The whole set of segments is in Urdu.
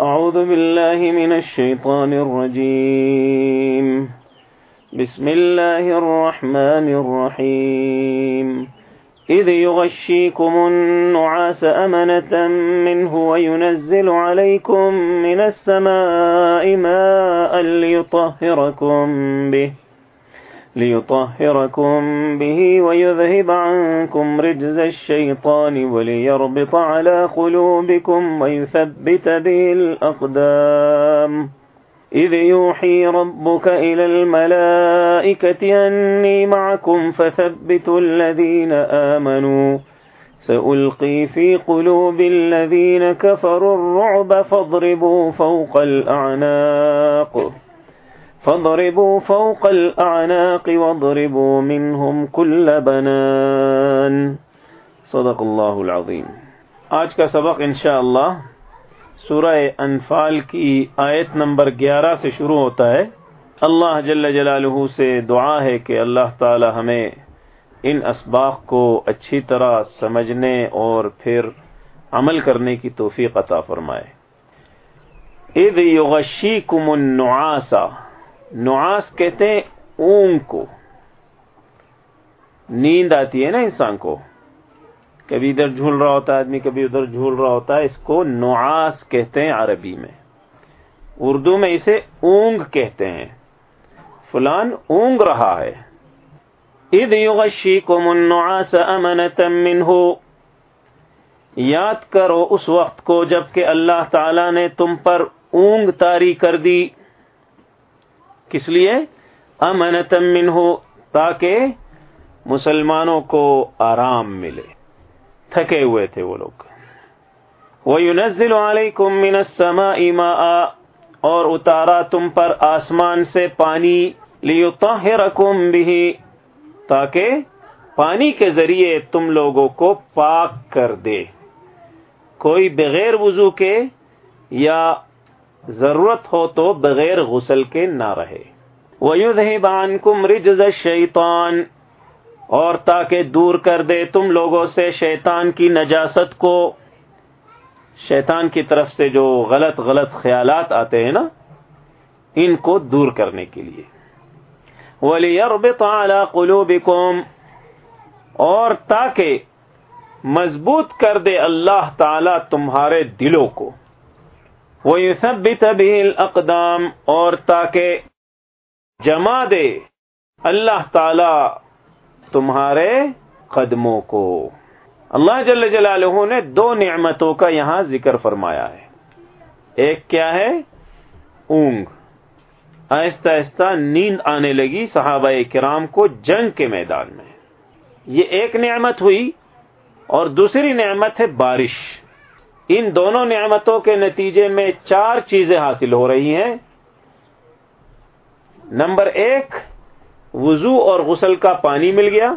أعوذ بالله من الشيطان الرجيم. بسم الله الرحمن الرحيم. إذ يغشيكم النعاس أمنة منه وينزل عليكم من السماء ماء ليطهركم به. ليطهركم به ويذهب عنكم رجز الشيطان وليربط على قلوبكم ويثبت به الأقدام. إذ يوحي ربك إلى الملائكة أني معكم فثبتوا الذين آمنوا. سألقي في قلوب الذين كفروا الرعب فاضربوا فوق الأعناق. فضربوا فوق الأعناق واضربوا منهم كل بنان. صدق اللہ العظیم. آج کا سبق انشاءاللہ سورہ انفال کی آیت نمبر گیارہ سے شروع ہوتا ہے. اللہ جل جلالہ سے دعا ہے کہ اللہ تعالی ہمیں ان اسباق کو اچھی طرح سمجھنے اور پھر عمل کرنے کی توفیق عطا فرمائے. اذ یغشیکم النعاسا. نعاس کہتے ہیں اونگ کو۔ نیند آتی ہے نا انسان کو۔ کبھی ادھر جھول رہا ہوتا ہے، آدمی کبھی ادھر جھول رہا ہوتا ہے، اس کو نعاس کہتے ہیں عربی میں۔ اردو میں اسے اونگ کہتے ہیں۔ فلان اونگ رہا ہے۔ اد یغشیکم النعاس امنتا منہ۔ یاد کرو اس وقت کو جبکہ اللہ تعالی نے تم پر اونگ تاری کر دی۔ کس لیے؟ امنتم منہ، تاکہ مسلمانوں کو آرام ملے۔ تھکے ہوئے تھے وہ لوگ۔ وَيُنَزِّلُ عَلَيْكُم مِّنَ السَّمَاءِ مَاءً، اور اتارا تم پر آسمان سے پانی۔ لِيُطَهِرَكُم بِهِ، تاکہ پانی کے ذریعے تم لوگوں کو پاک کر دے۔ کوئی بغیر وضو کے یا ضرورت ہو تو بغیر غسل کے نہ رہے۔ وَيُذْهِبَ عَنْكُمْ رِجْزَ الشَّيْطَانِ، اور تاکہ دور کر دے تم لوگوں سے شیطان کی نجاست کو۔ شیطان کی طرف سے جو غلط غلط خیالات آتے ہیں نا، ان کو دور کرنے کے لیے۔ وَلِيَرْبِطَ عَلَى قُلُوبِكُمْ، اور تاکہ مضبوط کر دے اللہ تعالی تمہارے دلوں کو۔ وَيُثَبِّتَ بِهِ الْأَقْدَامِ اور تاکہ جما دے اللہ تعالی تمہارے قدموں کو۔ اللہ جل جلالہ نے دو نعمتوں کا یہاں ذکر فرمایا ہے۔ ایک کیا ہے؟ اونگ۔ آہستہ آہستہ نیند آنے لگی صحابہ کرام کو جنگ کے میدان میں۔ یہ ایک نعمت ہوئی اور دوسری نعمت ہے بارش۔ ان دونوں نعمتوں کے نتیجے میں چار چیزیں حاصل ہو رہی ہیں۔ نمبر ایک، وضو اور غسل کا پانی مل گیا۔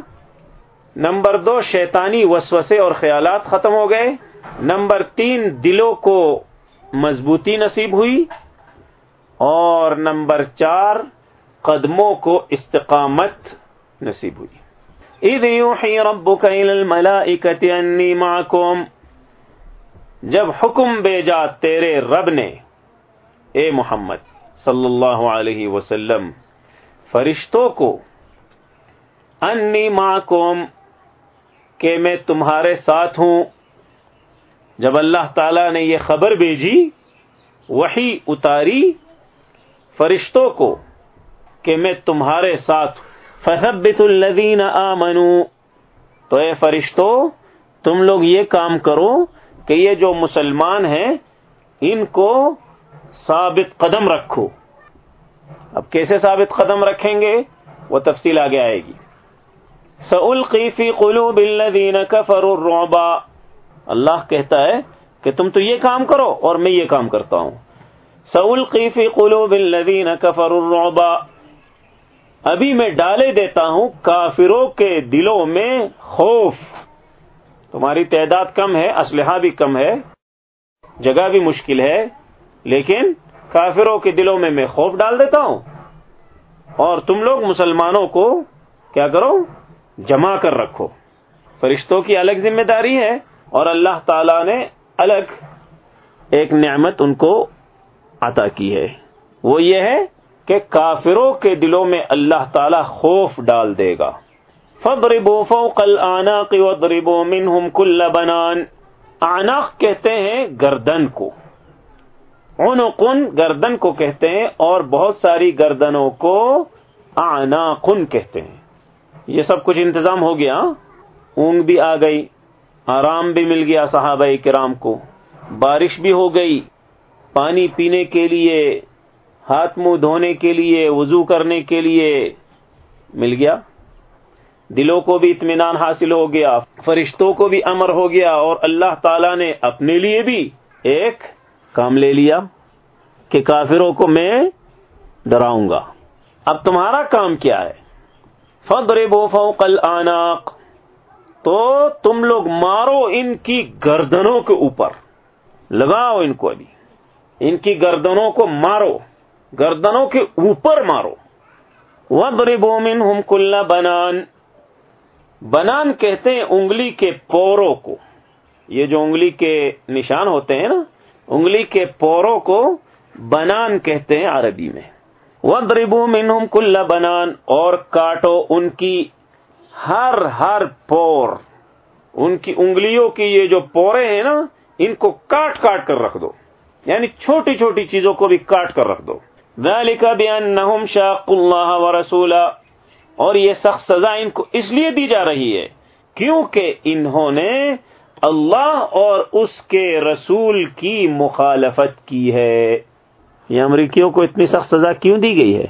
نمبر دو، شیطانی وسوسے اور خیالات ختم ہو گئے۔ نمبر تین، دلوں کو مضبوطی نصیب ہوئی۔ اور نمبر چار، قدموں کو استقامت نصیب ہوئی۔ اذ یوحی الى الملائکت انی معکم۔ جب حکم بھیجا تیرے رب نے، اے محمد صلی اللہ علیہ وسلم، فرشتوں کو، انی معکم، کہ میں تمہارے ساتھ ہوں۔ جب اللہ تعالی نے یہ خبر بھیجی وہی اتاری، فرشتوں کو، کہ میں تمہارے ساتھ فثبت الذین آمنوا۔ تو اے فرشتوں، تم لوگ یہ کام کرو کہ یہ جو مسلمان ہیں، ان کو ثابت قدم رکھو۔ اب کیسے ثابت قدم رکھیں گے؟ وہ تفصیل آگے آئے گی۔ سلقی فی قلوب الذین کفروا الرعب۔ اللہ کہتا ہے کہ تم تو یہ کام کرو اور میں یہ کام کرتا ہوں۔ سلقی فی قلوب الذین کفروا الرعب۔ ابھی میں ڈالے دیتا ہوں کافروں کے دلوں میں خوف۔ تمہاری تعداد کم ہے، اسلحہ بھی کم ہے، جگہ بھی مشکل ہے، لیکن کافروں کے دلوں میں میں خوف ڈال دیتا ہوں۔ اور تم لوگ مسلمانوں کو کیا کرو؟ جمع کر رکھو۔ فرشتوں کی الگ ذمہ داری ہے اور اللہ تعالی نے الگ ایک نعمت ان کو عطا کی ہے۔ وہ یہ ہے کہ کافروں کے دلوں میں اللہ تعالی خوف ڈال دے گا۔ فضربوا فوق العناق وضربوا منهم كل بنان. عناق کہتے ہیں گردن کو. عنقن گردن کو کہتے ہیں اور بہت ساری گردنوں کو عناقن کہتے ہیں. یہ سب کچھ انتظام ہو گیا. اونگ بھی آ گئی. آرام بھی مل گیا صحابہ کرام کو. بارش بھی ہو گئی. پانی پینے کے لیے، ہاتھ منہ دھونے کے لیے، وضو کرنے کے لیے مل گیا. دلوں کو بھی اطمینان حاصل ہو گیا، فرشتوں کو بھی امر ہو گیا اور اللہ تعالی نے اپنے لیے بھی ایک کام لے لیا کہ کافروں کو میں ڈراؤں گا۔ اب تمہارا کام کیا ہے؟ فضربوا فوق العناق تو تم لوگ مارو ان کی گردنوں کے اوپر، لگاؤ ان کو ابھی۔ ان کی گردنوں کو مارو، گردنوں کے اوپر مارو۔ وضربوا منهم كل بنان۔ بنان کہتے ہیں انگلی کے پوروں کو۔ یہ جو انگلی کے نشان ہوتے ہیں نا، انگلی کے پوروں کو بنان کہتے ہیں عربی میں۔ وہ دربو منہم کل بنان۔ اور کاٹو ان کی ہر ہر پور۔ ان کی انگلیوں کی یہ جو پورے ہیں نا، ان کو کاٹ کاٹ کر رکھ دو۔ یعنی چھوٹی چھوٹی چیزوں کو بھی کاٹ کر رکھ دو۔ ذالک بانہم شاق اللہ ورسولہ اور یہ سخت سزا ان کو اس لیے دی جا رہی ہے کیونکہ انہوں نے اللہ اور اس کے رسول کی مخالفت کی ہے۔ یہ امریکیوں کو اتنی سخت سزا کیوں دی گئی ہے؟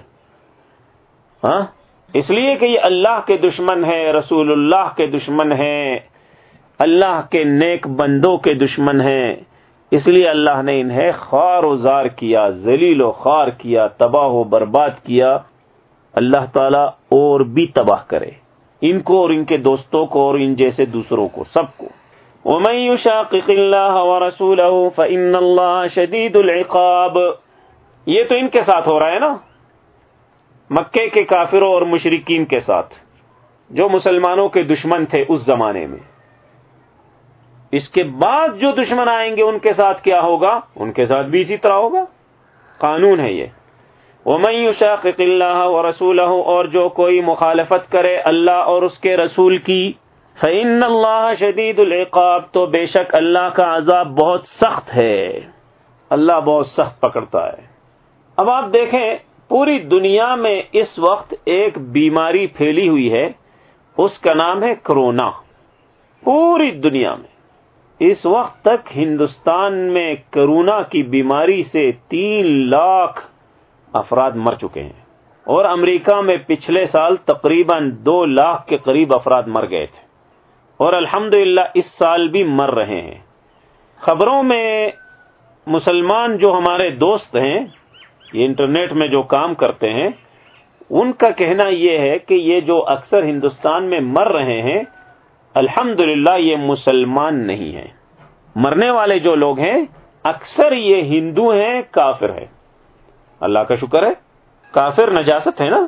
ہاں؟ اس لیے کہ یہ اللہ کے دشمن ہے رسول اللہ کے دشمن ہے اللہ کے نیک بندوں کے دشمن ہیں۔ اس لیے اللہ نے انہیں خار و زار کیا، ذلیل و خار کیا، تباہ و برباد کیا۔ اللہ تعالی اور بھی تباہ کرے۔ ان کو اور ان کے دوستوں کو اور ان جیسے دوسروں کو، سب کو۔ ومن يشاقق الله ورسوله فإن الله شديد العقاب۔ یہ تو ان کے ساتھ ہو رہا ہے نا؟ مکے کے کافروں اور مشرقین کے ساتھ۔ جو مسلمانوں کے دشمن تھے اس زمانے میں۔ اس کے بعد جو دشمن آئیں گے ان کے ساتھ کیا ہوگا؟ ان کے ساتھ بھی اسی طرح ہوگا۔ قانون ہے یہ۔ ومن يشاقق الله ورسوله، اور جو کوئی مخالفت کرے اللہ اور اس کے رسول کی فعن اللہ شدید العقاب، تو بے شک اللہ کا عذاب بہت سخت ہے۔ اللہ بہت سخت پکڑتا ہے۔ اب آپ دیکھیں، پوری دنیا میں اس وقت ایک بیماری پھیلی ہوئی ہے۔ اس کا نام ہے کرونا۔ پوری دنیا میں۔ اس وقت تک ہندوستان میں کرونا کی بیماری سے تین لاکھ افراد مر چکے ہیں۔ اور امریکہ میں پچھلے سال تقریباً دو لاکھ کے قریب افراد مر گئے تھے۔ اور الحمد اس سال بھی مر رہے ہیں۔ خبروں میں مسلمان جو ہمارے دوست ہیں، یہ انٹرنیٹ میں جو کام کرتے ہیں، ان کا کہنا یہ ہے کہ یہ جو اکثر ہندوستان میں مر رہے ہیں الحمد یہ مسلمان نہیں ہیں۔ مرنے والے جو لوگ ہیں، اکثر یہ ہندو ہیں، کافر ہیں۔ اللہ کا شکر ہے کافر نجاست ہے نا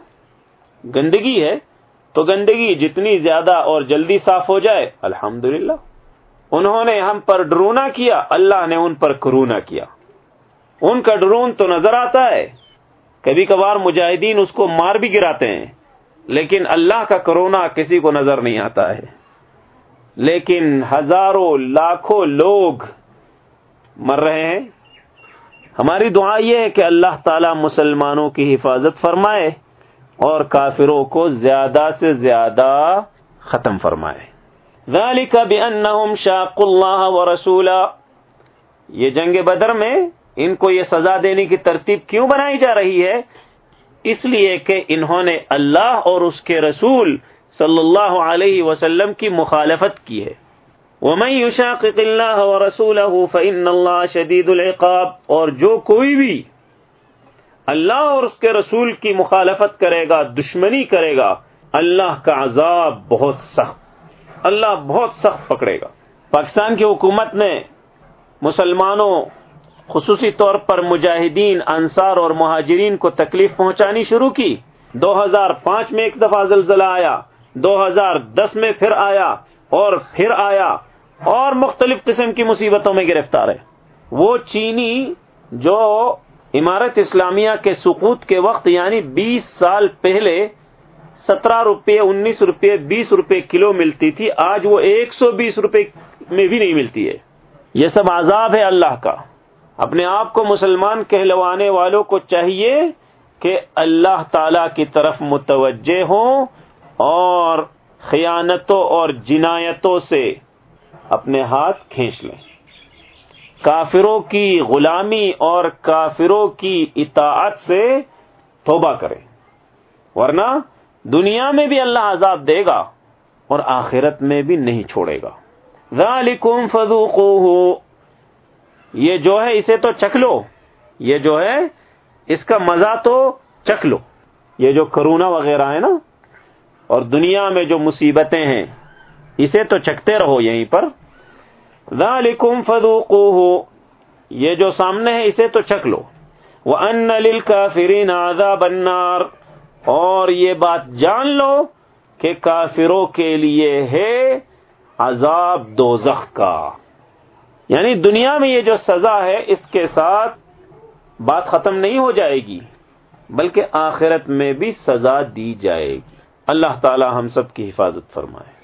گندگی ہے تو گندگی جتنی زیادہ اور جلدی صاف ہو جائے الحمد انہوں نے ہم پر ڈرونا کیا، اللہ نے ان پر کرونا کیا۔ ان کا ڈرون تو نظر آتا ہے۔ کبھی کبھار مجاہدین اس کو مار بھی گراتے ہیں، لیکن اللہ کا کرونا کسی کو نظر نہیں آتا ہے۔ لیکن ہزاروں، لاکھوں لوگ مر رہے ہیں۔ ہماری دعا یہ ہے کہ اللہ تعالی مسلمانوں کی حفاظت فرمائے اور کافروں کو زیادہ سے زیادہ ختم فرمائے۔ ذالک بانہم شاق اللہ ورسولہ یہ جنگ بدر میں ان کو یہ سزا دینے کی ترتیب کیوں بنائی جا رہی ہے؟ اس لیے کہ انہوں نے اللہ اور اس کے رسول صلی اللہ علیہ وسلم کی مخالفت کی ہے۔ ومن يشاقق الله ورسوله فإن الله شدید العقاب اور جو کوئی بھی اللہ اور اس کے رسول کی مخالفت کرے گا، دشمنی کرے گا، اللہ کا عذاب بہت سخت، اللہ بہت سخت پکڑے گا۔ پاکستان کی حکومت نے مسلمانوں، خصوصی طور پر مجاہدین، انصار اور مہاجرین کو تکلیف پہنچانی شروع کی۔ دو ہزار پانچ میں ایک دفعہ زلزلہ آیا، دو ہزار دس میں پھر آیا اور پھر آیا۔ اور مختلف قسم کی مصیبتوں میں گرفتار ہے۔ وہ چینی جو عمارت اسلامیہ کے سقوط کے وقت یعنی بیس سال پہلے، سترہ روپے، انیس روپے، بیس روپے کلو ملتی تھی، آج وہ ایک سو بیس روپے میں بھی نہیں ملتی ہے۔ یہ سب عذاب ہے اللہ کا۔ اپنے آپ کو مسلمان کہلوانے والوں کو چاہیے کہ اللہ تعالی کی طرف متوجہ ہوں اور خیانتوں اور جنایتوں سے اپنے ہاتھ کھینچ لیں۔ کافروں کی غلامی اور کافروں کی اطاعت سے توبہ کریں۔ ورنہ دنیا میں بھی اللہ عذاب دے گا اور آخرت میں بھی نہیں چھوڑے گا۔ ذالکم فذوقوہ۔ یہ جو ہے اسے تو چکھ لو۔ یہ جو ہے اس کا مزہ تو چکھ لو۔ یہ جو کرونا وغیرہ ہے نا، اور دنیا میں جو مصیبتیں ہیں، اسے تو چکھتے رہو یہیں پر۔ ذالکم فذوقوہ یہ جو سامنے ہے، اسے تو چکھ لو۔ وَأَنَّ لِلْكَافِرِينَ عَذَابَ النَّارِ۔ اور یہ بات جان لو کہ کافروں کے لیے ہے عذاب دوزخ کا۔ یعنی دنیا میں یہ جو سزا ہے، اس کے ساتھ بات ختم نہیں ہو جائے گی، بلکہ آخرت میں بھی سزا دی جائے گی۔ اللہ تعالی ہم سب کی حفاظت فرمائے۔